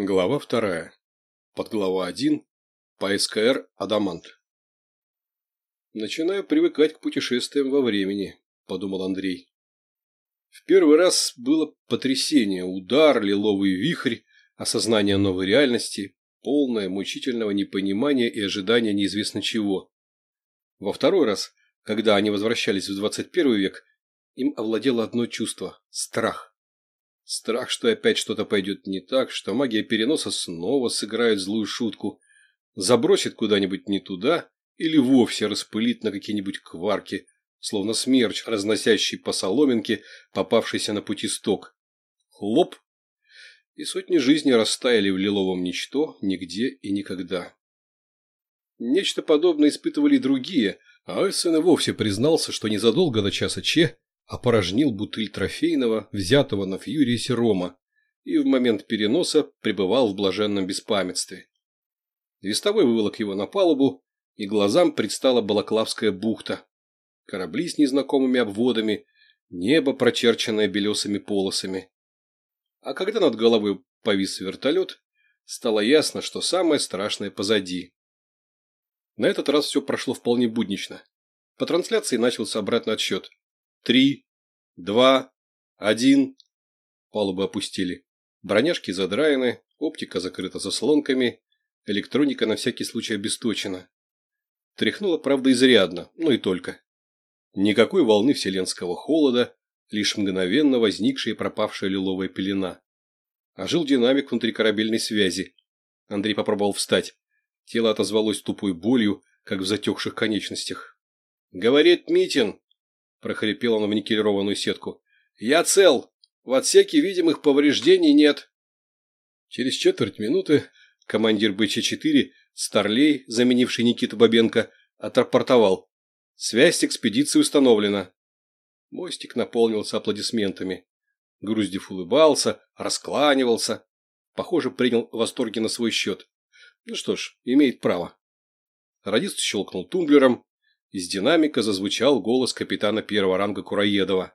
Глава вторая. Подглава 1. По СКР «Адамант». «Начинаю привыкать к путешествиям во времени», – подумал Андрей. В первый раз было потрясение, удар, лиловый вихрь, осознание новой реальности, полное мучительного непонимания и ожидания неизвестно чего. Во второй раз, когда они возвращались в 21 век, им овладело одно чувство – страх. Страх, что опять что-то пойдет не так, что магия переноса снова сыграет злую шутку, забросит куда-нибудь не туда или вовсе распылит на какие-нибудь кварки, словно смерч, разносящий по соломинке, попавшийся на пути сток. Хлоп! И сотни жизней растаяли в лиловом ничто, нигде и никогда. Нечто подобное испытывали другие, а Эссен вовсе признался, что незадолго до часа Че опорожнил бутыль трофейного, взятого на Фьюрисе рома, и в момент переноса пребывал в блаженном беспамятстве. Вестовой выволок его на палубу, и глазам предстала Балаклавская бухта. Корабли с незнакомыми обводами, небо, прочерченное белесыми полосами. А когда над головой повис вертолет, стало ясно, что самое страшное позади. На этот раз все прошло вполне буднично. По трансляции начался обратный отсчет. Три, два, один. Палубы опустили. Броняшки задраены, оптика закрыта заслонками, электроника на всякий случай обесточена. Тряхнуло, правда, изрядно, но и только. Никакой волны вселенского холода, лишь мгновенно возникшая и пропавшая лиловая пелена. Ожил динамик внутрикорабельной связи. Андрей попробовал встать. Тело отозвалось тупой болью, как в затекших конечностях. «Говорит Митин!» – прохрипел он в никелированную сетку. «Я цел! В отсеке видимых повреждений нет!» Через четверть минуты командир БЧ-4, Старлей, заменивший Никиту Бабенко, отрапортовал. «Связь с экспедицией установлена». Мостик наполнился аплодисментами. Груздев улыбался, раскланивался. Похоже, принял восторги на свой счет. Ну что ж, имеет право. Радист щелкнул тумблером, из динамика зазвучал голос капитана первого ранга Кураедова.